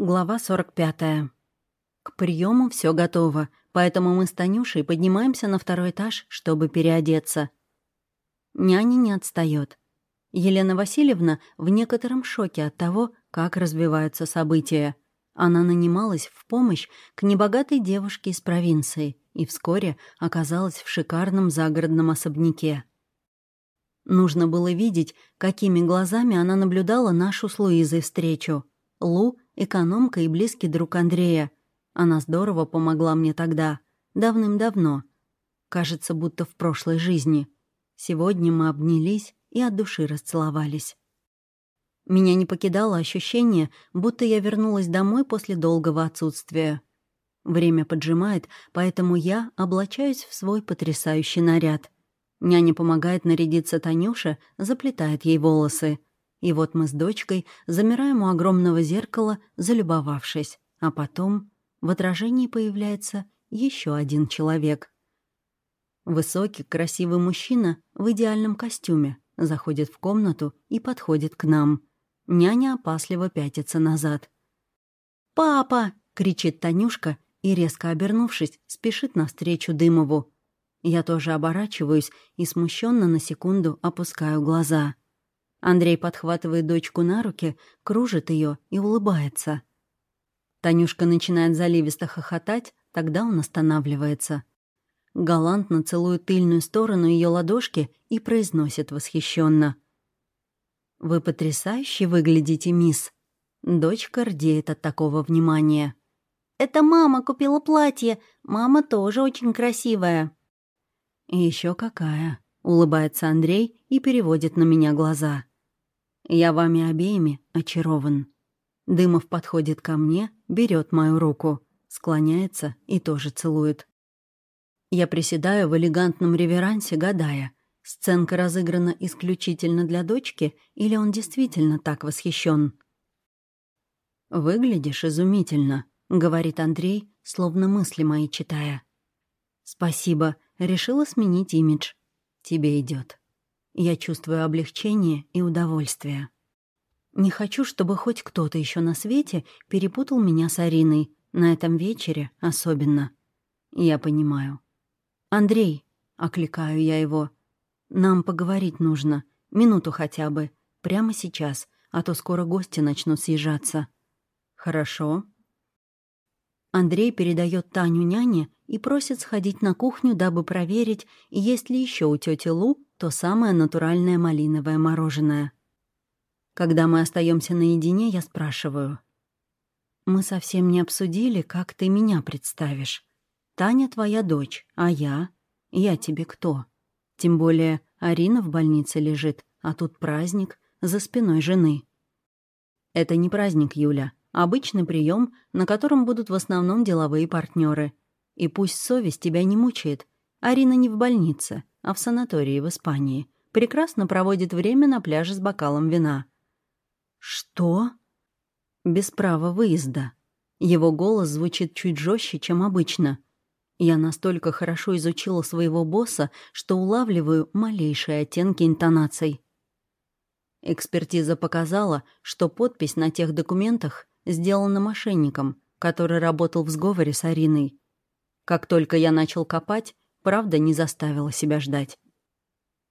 Глава 45. К приему все готово, поэтому мы с Танюшей поднимаемся на второй этаж, чтобы переодеться. Няня не отстает. Елена Васильевна в некотором шоке от того, как развиваются события. Она нанималась в помощь к небогатой девушке из провинции и вскоре оказалась в шикарном загородном особняке. Нужно было видеть, какими глазами она наблюдала нашу с Луизой встречу. Лу экономка и близкий друг Андрея. Она здорово помогла мне тогда, давным-давно. Кажется, будто в прошлой жизни. Сегодня мы обнялись и от души расцеловались. Меня не покидало ощущение, будто я вернулась домой после долгого отсутствия. Время поджимает, поэтому я облачаюсь в свой потрясающий наряд. Няня помогает нарядиться Танюше, заплетает ей волосы — и вот мы с дочкой замираем у огромного зеркала, залюбовавшись. А потом в отражении появляется еще один человек. Высокий, красивый мужчина в идеальном костюме заходит в комнату и подходит к нам. Няня опасливо пятится назад. «Папа!» — кричит Танюшка и, резко обернувшись, спешит навстречу Дымову. Я тоже оборачиваюсь и смущенно на секунду опускаю глаза — Андрей подхватывает дочку на руки, кружит ее и улыбается. Танюшка начинает заливисто хохотать, тогда он останавливается. Галантно целует тыльную сторону ее ладошки и произносит восхищенно: «Вы потрясающе выглядите, мисс». Дочка рдеет от такого внимания. «Это мама купила платье. Мама тоже очень красивая». Еще какая», — улыбается Андрей и переводит на меня глаза. Я вами обеими очарован. Дымов подходит ко мне, берет мою руку, склоняется и тоже целует. Я приседаю в элегантном реверансе, гадая, сценка разыграна исключительно для дочки или он действительно так восхищен. «Выглядишь изумительно», — говорит Андрей, словно мысли мои читая. «Спасибо, решила сменить имидж. Тебе идет. Я чувствую облегчение и удовольствие. Не хочу, чтобы хоть кто-то еще на свете перепутал меня с Ариной, на этом вечере особенно. Я понимаю. «Андрей», — окликаю я его, — «нам поговорить нужно, минуту хотя бы, прямо сейчас, а то скоро гости начнут съезжаться». «Хорошо». Андрей передает Таню няне и просит сходить на кухню, дабы проверить, есть ли еще у тети Лу то самое натуральное малиновое мороженое. Когда мы остаемся наедине, я спрашиваю. «Мы совсем не обсудили, как ты меня представишь. Таня твоя дочь, а я? Я тебе кто? Тем более Арина в больнице лежит, а тут праздник за спиной жены». «Это не праздник, Юля. Обычный прием, на котором будут в основном деловые партнеры. И пусть совесть тебя не мучает. Арина не в больнице, а в санатории в Испании. Прекрасно проводит время на пляже с бокалом вина. «Что?» «Без права выезда». Его голос звучит чуть жестче, чем обычно. Я настолько хорошо изучила своего босса, что улавливаю малейшие оттенки интонаций. Экспертиза показала, что подпись на тех документах сделана мошенником, который работал в сговоре с Ариной. Как только я начал копать, правда не заставила себя ждать.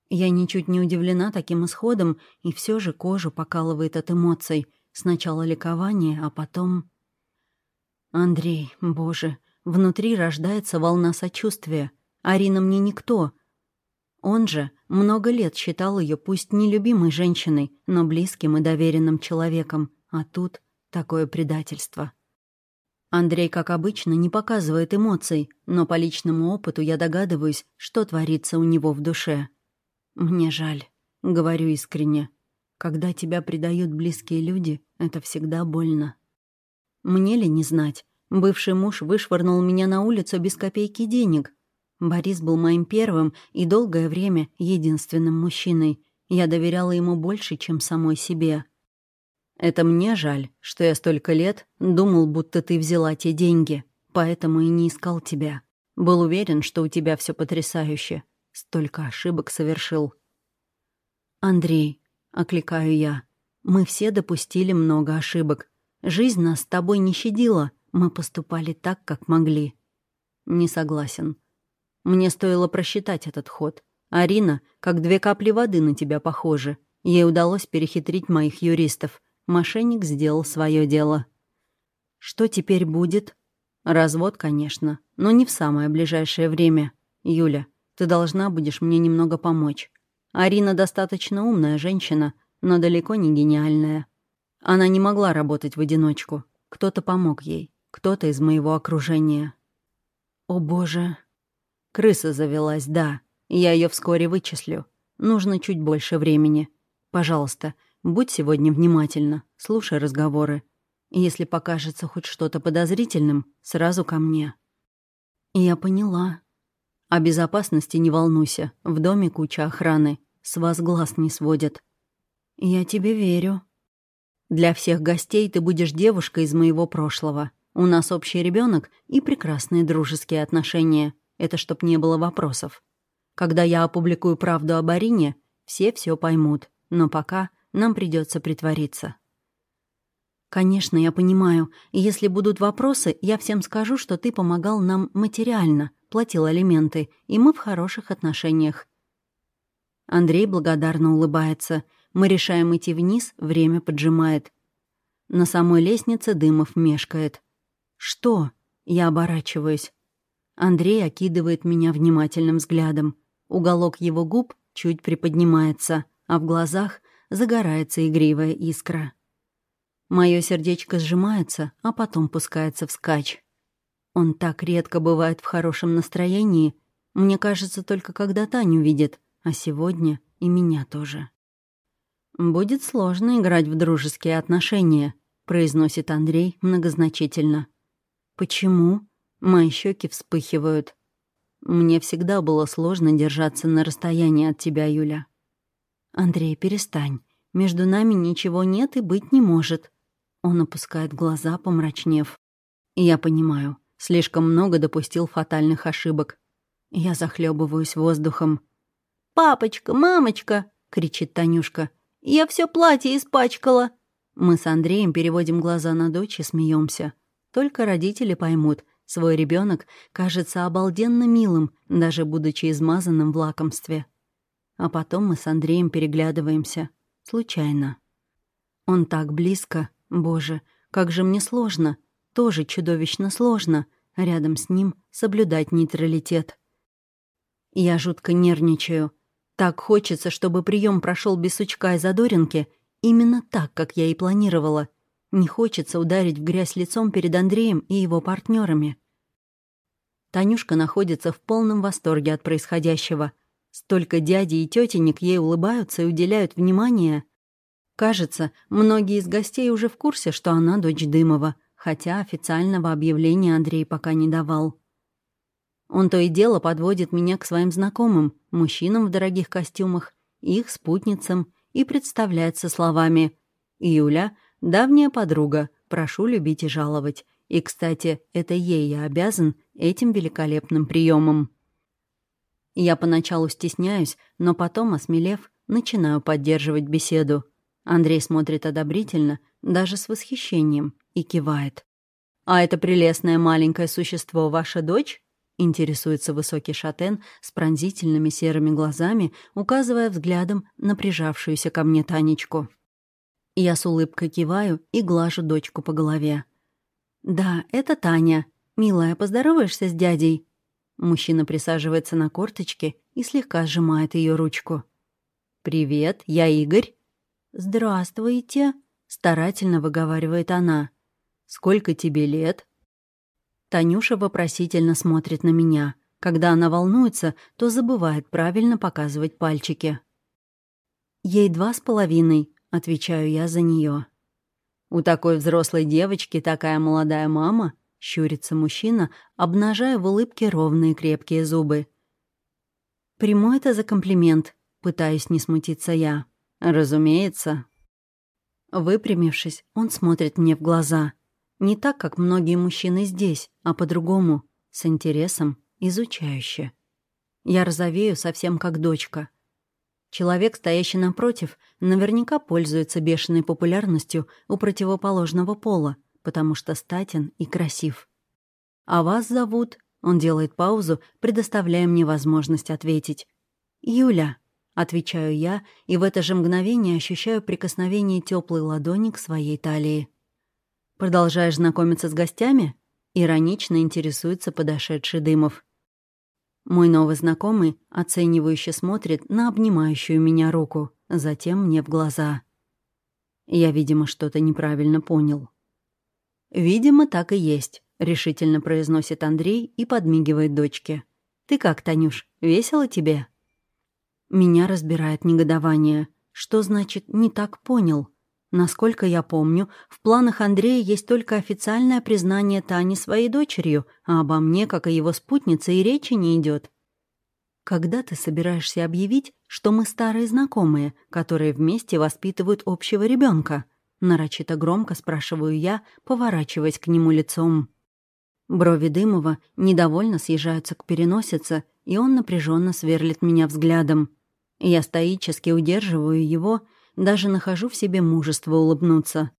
Я ничуть не удивлена таким исходом, и все же кожу покалывает от эмоций. Сначала ликование, а потом... Андрей, боже, внутри рождается волна сочувствия. Арина мне никто. Он же много лет считал ее пусть не любимой женщиной, но близким и доверенным человеком. А тут такое предательство. Андрей, как обычно, не показывает эмоций, но по личному опыту я догадываюсь, что творится у него в душе. «Мне жаль», — говорю искренне. «Когда тебя предают близкие люди, это всегда больно». Мне ли не знать? Бывший муж вышвырнул меня на улицу без копейки денег. Борис был моим первым и долгое время единственным мужчиной. Я доверяла ему больше, чем самой себе. Это мне жаль, что я столько лет думал, будто ты взяла те деньги, поэтому и не искал тебя. Был уверен, что у тебя все потрясающе. Столько ошибок совершил. «Андрей», — окликаю я, — «мы все допустили много ошибок. Жизнь нас с тобой не щадила. Мы поступали так, как могли. Не согласен. Мне стоило просчитать этот ход. Арина, как две капли воды на тебя похожа. Ей удалось перехитрить моих юристов. Мошенник сделал свое дело. Что теперь будет? Развод, конечно, но не в самое ближайшее время. Юля, ты должна будешь мне немного помочь. Арина достаточно умная женщина, но далеко не гениальная. Она не могла работать в одиночку. Кто-то помог ей, кто-то из моего окружения. О боже. Крыса завелась, да. Я ее вскоре вычислю. Нужно чуть больше времени. Пожалуйста, будь сегодня внимательна, слушай разговоры. Если покажется хоть что-то подозрительным, сразу ко мне. Я поняла. О безопасности не волнуйся. В доме куча охраны. С вас глаз не сводят. Я тебе верю. Для всех гостей ты будешь девушкой из моего прошлого. У нас общий ребенок и прекрасные дружеские отношения. Это чтоб не было вопросов. Когда я опубликую правду об Арине, все все поймут. Но пока нам придется притвориться. «Конечно, я понимаю. И если будут вопросы, я всем скажу, что ты помогал нам материально, платил алименты, и мы в хороших отношениях». Андрей благодарно улыбается. Мы решаем идти вниз, время поджимает. На самой лестнице Дымов мешкает. «Что?» Я оборачиваюсь. Андрей окидывает меня внимательным взглядом. Уголок его губ чуть приподнимается, а в глазах загорается игривая искра. Мое сердечко сжимается, а потом пускается вскачь. Он так редко бывает в хорошем настроении. Мне кажется, только когда Таню видит, а сегодня и меня тоже. «Будет сложно играть в дружеские отношения», — произносит Андрей многозначительно. «Почему?» Мои щеки вспыхивают. «Мне всегда было сложно держаться на расстоянии от тебя, Юля». «Андрей, перестань. Между нами ничего нет и быть не может», он опускает глаза, помрачнев. Я понимаю, слишком много допустил фатальных ошибок. Я захлебываюсь воздухом. «Папочка, мамочка!» — кричит Танюшка. «Я все платье испачкала!» Мы с Андреем переводим глаза на дочь и смеемся. Только родители поймут, свой ребенок кажется обалденно милым, даже будучи измазанным в лакомстве. А потом мы с Андреем переглядываемся. Случайно. Он так близко, Боже, как же мне сложно, тоже чудовищно сложно, рядом с ним соблюдать нейтралитет. Я жутко нервничаю. Так хочется, чтобы прием прошел без сучка и задоринки, именно так, как я и планировала. Не хочется ударить в грязь лицом перед Андреем и его партнерами. Танюшка находится в полном восторге от происходящего. Столько дяди и тетенек ей улыбаются и уделяют внимание — Кажется, многие из гостей уже в курсе, что она дочь Дымова, хотя официального объявления Андрей пока не давал. Он то и дело подводит меня к своим знакомым, мужчинам в дорогих костюмах, их спутницам, и представляется словами «Юля, давняя подруга, прошу любить и жаловать. И, кстати, это ей я обязан этим великолепным приемом. Я поначалу стесняюсь, но потом, осмелев, начинаю поддерживать беседу — Андрей смотрит одобрительно, даже с восхищением, и кивает. «А это прелестное маленькое существо ваша дочь?» Интересуется высокий шатен с пронзительными серыми глазами, указывая взглядом на прижавшуюся ко мне Танечку. Я с улыбкой киваю и глажу дочку по голове. «Да, это Таня. Милая, поздороваешься с дядей?» Мужчина присаживается на корточки и слегка сжимает ее ручку. «Привет, я Игорь», «Здравствуйте», — старательно выговаривает она. «Сколько тебе лет?» Танюша вопросительно смотрит на меня. Когда она волнуется, то забывает правильно показывать пальчики. «Ей два с половиной», — отвечаю я за нее. «У такой взрослой девочки такая молодая мама», — щурится мужчина, обнажая в улыбке ровные крепкие зубы. «Приму это за комплимент», — пытаюсь не смутиться я. «Разумеется». Выпрямившись, он смотрит мне в глаза. Не так, как многие мужчины здесь, а по-другому, с интересом, изучающе. Я розовею совсем как дочка. Человек, стоящий напротив, наверняка пользуется бешеной популярностью у противоположного пола, потому что статен и красив. «А вас зовут?» Он делает паузу, предоставляя мне возможность ответить. «Юля», — отвечаю я, и в это же мгновение ощущаю прикосновение теплой ладони к своей талии. «Продолжаешь знакомиться с гостями?» — иронично интересуется подошедший Дымов. Мой новый знакомый оценивающе смотрит на обнимающую меня руку, затем мне в глаза. Я, видимо, что-то неправильно понял. «Видимо, так и есть», — решительно произносит Андрей и подмигивает дочке. «Ты как, Танюш, весело тебе?» Меня разбирает негодование. Что значит «не так понял»? Насколько я помню, в планах Андрея есть только официальное признание Тани своей дочерью, а обо мне, как и его спутнице, и речи не идет. Когда ты собираешься объявить, что мы старые знакомые, которые вместе воспитывают общего ребенка? Нарочито громко спрашиваю я, поворачиваясь к нему лицом. Брови Дымова недовольно съезжаются к переносице, и он напряженно сверлит меня взглядом. Я стоически удерживаю его, даже нахожу в себе мужество улыбнуться.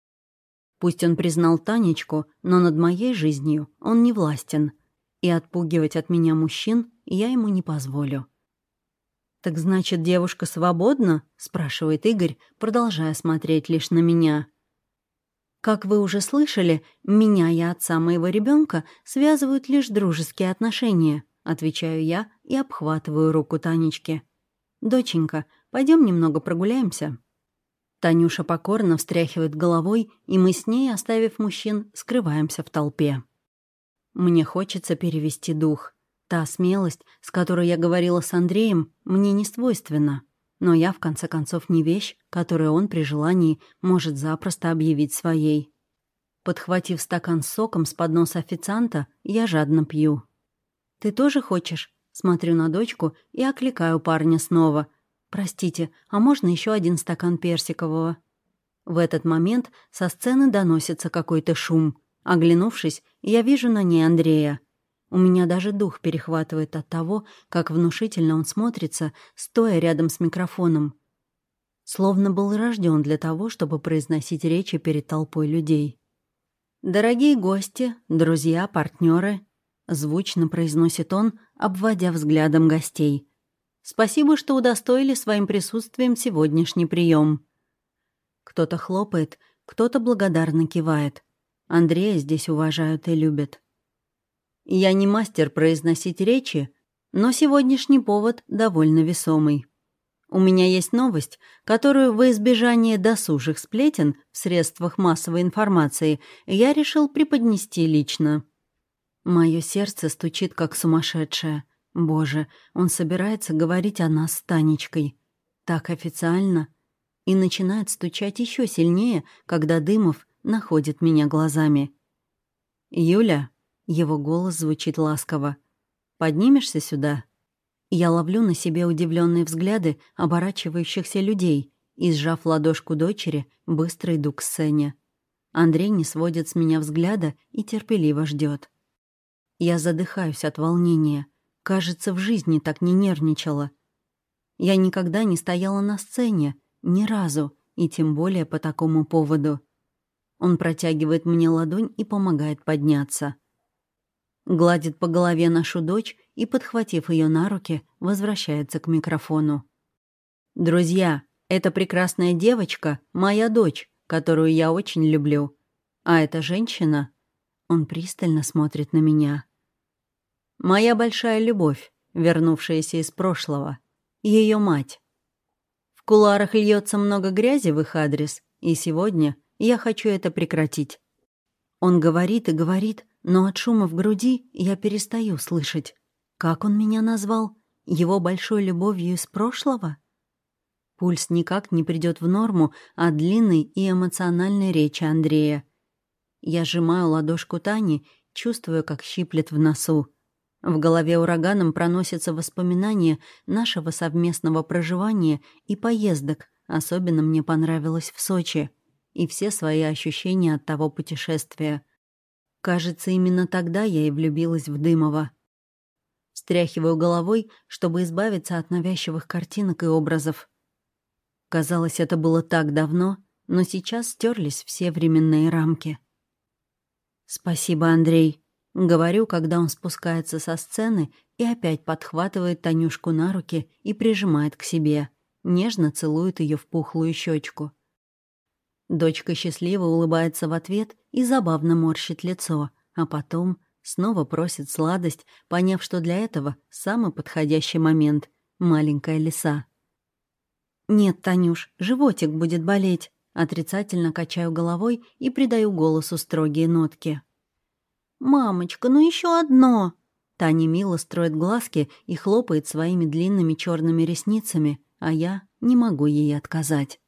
Пусть он признал Танечку, но над моей жизнью он не властен. И отпугивать от меня мужчин я ему не позволю. «Так значит, девушка свободна?» — спрашивает Игорь, продолжая смотреть лишь на меня. Как вы уже слышали, меня и отца моего ребенка связывают лишь дружеские отношения, отвечаю я и обхватываю руку Танечки. Доченька, пойдем немного прогуляемся. Танюша покорно встряхивает головой, и мы с ней, оставив мужчин, скрываемся в толпе. Мне хочется перевести дух. Та смелость, с которой я говорила с Андреем, мне не свойственна. Но я, в конце концов, не вещь, которую он при желании может запросто объявить своей. Подхватив стакан с соком с подноса официанта, я жадно пью. «Ты тоже хочешь?» Смотрю на дочку и окликаю парня снова — «Простите, а можно еще один стакан персикового?» В этот момент со сцены доносится какой-то шум. Оглянувшись, я вижу на ней Андрея. У меня даже дух перехватывает от того, как внушительно он смотрится, стоя рядом с микрофоном. Словно был рожден для того, чтобы произносить речи перед толпой людей. «Дорогие гости, друзья, партнеры, звучно произносит он, обводя взглядом гостей. Спасибо, что удостоили своим присутствием сегодняшний прием. Кто-то хлопает, кто-то благодарно кивает. Андрея здесь уважают и любят. Я не мастер произносить речи, но сегодняшний повод довольно весомый. У меня есть новость, которую во избежание досужих сплетен в средствах массовой информации я решил преподнести лично. Мое сердце стучит как сумасшедшее. Боже, он собирается говорить о нас с Танечкой. Так официально. И начинает стучать еще сильнее, когда Дымов находит меня глазами. «Юля», — его голос звучит ласково, — «поднимешься сюда?» Я ловлю на себе удивленные взгляды оборачивающихся людей и, сжав ладошку дочери, быстро иду к сцене. Андрей не сводит с меня взгляда и терпеливо ждет. Я задыхаюсь от волнения — Кажется, в жизни так не нервничала. Я никогда не стояла на сцене, ни разу, и тем более по такому поводу. Он протягивает мне ладонь и помогает подняться. Гладит по голове нашу дочь и, подхватив ее на руки, возвращается к микрофону. «Друзья, эта прекрасная девочка — моя дочь, которую я очень люблю. А эта женщина...» Он пристально смотрит на меня. Моя большая любовь, вернувшаяся из прошлого. Ее мать. В куларах льется много грязи в их адрес, и сегодня я хочу это прекратить. Он говорит и говорит, но от шума в груди я перестаю слышать. Как он меня назвал? Его большой любовью из прошлого? Пульс никак не придет в норму от длинной и эмоциональной речи Андрея. Я сжимаю ладошку Тани, чувствую, как щиплет в носу. В голове ураганом проносятся воспоминания нашего совместного проживания и поездок. Особенно мне понравилось в Сочи. И все свои ощущения от того путешествия. Кажется, именно тогда я и влюбилась в Дымова. Стряхиваю головой, чтобы избавиться от навязчивых картинок и образов. Казалось, это было так давно, но сейчас стерлись все временные рамки. «Спасибо, Андрей», — говорю, когда он спускается со сцены и опять подхватывает Танюшку на руки и прижимает к себе, нежно целует ее в пухлую щечку. Дочка счастливо улыбается в ответ и забавно морщит лицо, а потом снова просит сладость, поняв, что для этого самый подходящий момент — маленькая лиса. «Нет, Танюш, животик будет болеть», Отрицательно качаю головой и придаю голосу строгие нотки. «Мамочка, ну еще одно!» Таня мило строит глазки и хлопает своими длинными черными ресницами, а я не могу ей отказать.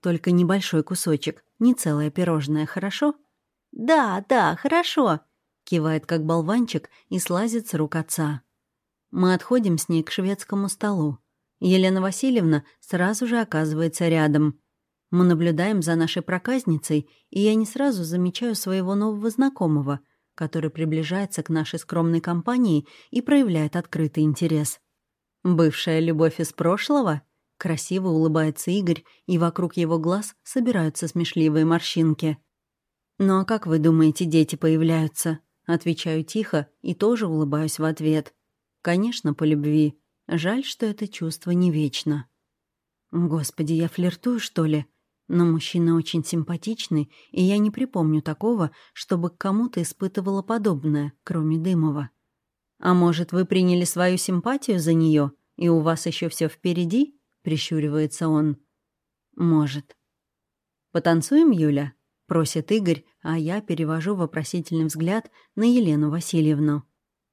Только небольшой кусочек, не целое пирожное, хорошо? «Да, да, хорошо», — кивает как болванчик и слазит с рук отца. Мы отходим с ней к шведскому столу. Елена Васильевна сразу же оказывается рядом. Мы наблюдаем за нашей проказницей, и я не сразу замечаю своего нового знакомого, который приближается к нашей скромной компании и проявляет открытый интерес. Бывшая любовь из прошлого? Красиво улыбается Игорь, и вокруг его глаз собираются смешливые морщинки. «Ну а как вы думаете, дети появляются?» Отвечаю тихо и тоже улыбаюсь в ответ. «Конечно, по любви. Жаль, что это чувство не вечно». «Господи, я флиртую, что ли?» Но мужчина очень симпатичный, и я не припомню такого, чтобы к кому-то испытывала подобное, кроме Дымова. «А может, вы приняли свою симпатию за нее, и у вас еще все впереди?» — прищуривается он. «Может». «Потанцуем, Юля?» — просит Игорь, а я перевожу вопросительный взгляд на Елену Васильевну.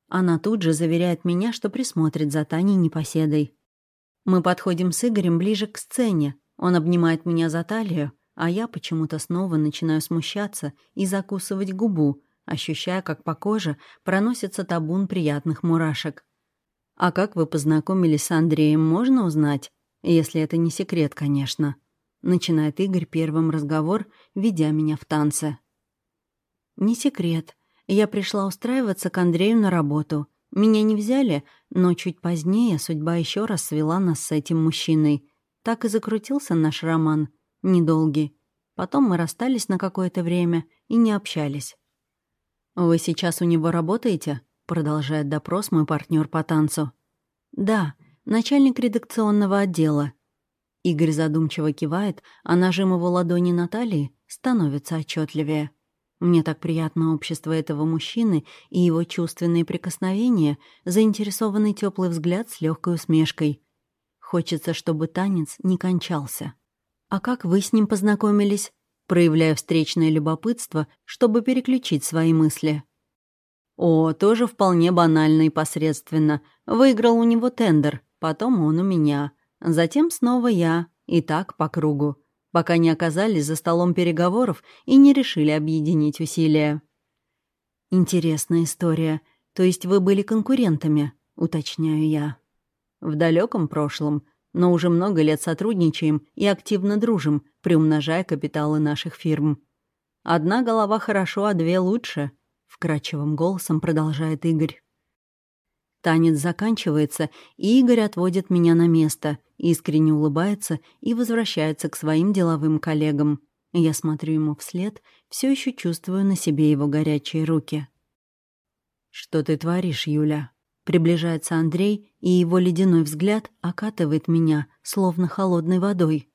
Она тут же заверяет меня, что присмотрит за Таней непоседой. Мы подходим с Игорем ближе к сцене, он обнимает меня за талию, а я почему-то снова начинаю смущаться и закусывать губу, ощущая, как по коже проносится табун приятных мурашек. «А как вы познакомились с Андреем, можно узнать? Если это не секрет, конечно». Начинает Игорь первым разговор, ведя меня в танце. «Не секрет. Я пришла устраиваться к Андрею на работу. Меня не взяли, но чуть позднее судьба еще раз свела нас с этим мужчиной. Так и закрутился наш роман. Недолгий. Потом мы расстались на какое-то время и не общались. «Вы сейчас у него работаете?» — продолжает допрос мой партнер по танцу. «Да, начальник редакционного отдела». Игорь задумчиво кивает, а нажим его ладони на талии становится отчетливее. Мне так приятно общество этого мужчины и его чувственные прикосновения, заинтересованный теплый взгляд с легкой усмешкой. Хочется, чтобы танец не кончался. «А как вы с ним познакомились?» Проявляю встречное любопытство, чтобы переключить свои мысли. «О, тоже вполне банально и посредственно. Выиграл у него тендер, потом он у меня. Затем снова я, и так по кругу, пока не оказались за столом переговоров и не решили объединить усилия». «Интересная история. То есть вы были конкурентами?» — уточняю я. В далеком прошлом, но уже много лет сотрудничаем и активно дружим, приумножая капиталы наших фирм. Одна голова хорошо, а две лучше, вкрадчивым голосом продолжает Игорь. Танец заканчивается, и Игорь отводит меня на место, искренне улыбается и возвращается к своим деловым коллегам. Я смотрю ему вслед, все еще чувствую на себе его горячие руки. «Что ты творишь, Юля?» Приближается Андрей, и его ледяной взгляд окатывает меня, словно холодной водой.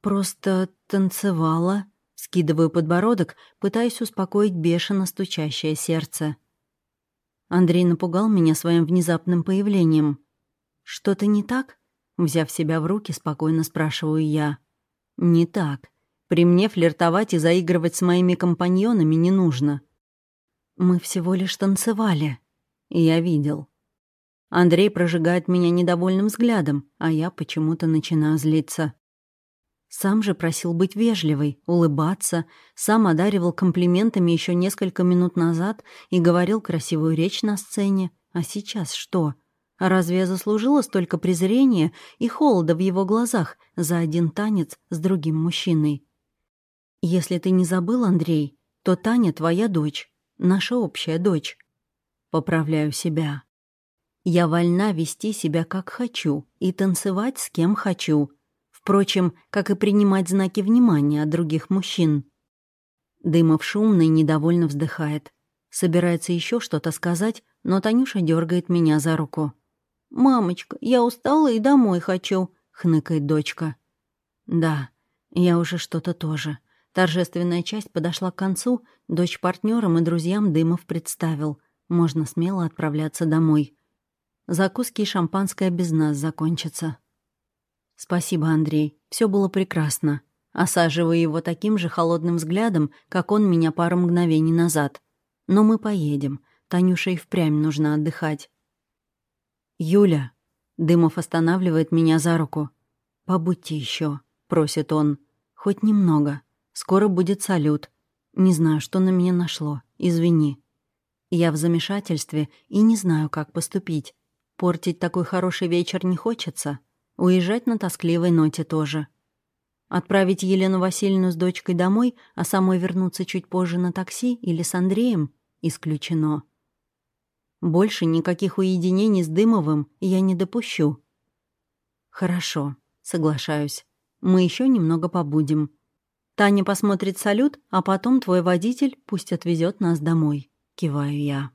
«Просто танцевала», — скидываю подбородок, пытаясь успокоить бешено стучащее сердце. Андрей напугал меня своим внезапным появлением. «Что-то не так?» Взяв себя в руки, спокойно спрашиваю я. «Не так. При мне флиртовать и заигрывать с моими компаньонами не нужно». «Мы всего лишь танцевали», я видел. Андрей прожигает меня недовольным взглядом, а я почему-то начинаю злиться. Сам же просил быть вежливой, улыбаться, сам одаривал комплиментами еще несколько минут назад и говорил красивую речь на сцене. А сейчас что? Разве я заслужила столько презрения и холода в его глазах за один танец с другим мужчиной? Если ты не забыл, Андрей, то Таня твоя дочь, наша общая дочь. Поправляю себя. Я вольна вести себя как хочу и танцевать с кем хочу. Впрочем, как и принимать знаки внимания от других мужчин. Дымов шумно и недовольно вздыхает. Собирается еще что-то сказать, но Танюша дергает меня за руку. «Мамочка, я устала и домой хочу», — хныкает дочка. «Да, я уже что-то тоже». Торжественная часть подошла к концу, дочь партнерам и друзьям Дымов представил. Можно смело отправляться домой. Закуски и шампанское без нас закончатся. Спасибо, Андрей. Все было прекрасно. Осаживаю его таким же холодным взглядом, как он меня пару мгновений назад. Но мы поедем. Танюша и впрямь нужно отдыхать. «Юля!» Дымов останавливает меня за руку. «Побудьте еще, просит он. «Хоть немного. Скоро будет салют. Не знаю, что на меня нашло. Извини. Я в замешательстве и не знаю, как поступить. Портить такой хороший вечер не хочется. Уезжать на тоскливой ноте тоже. Отправить Елену Васильевну с дочкой домой, а самой вернуться чуть позже на такси или с Андреем — исключено. Больше никаких уединений с Дымовым я не допущу. Хорошо, соглашаюсь. Мы еще немного побудем. Таня посмотрит салют, а потом твой водитель пусть отвезет нас домой. Киваю я.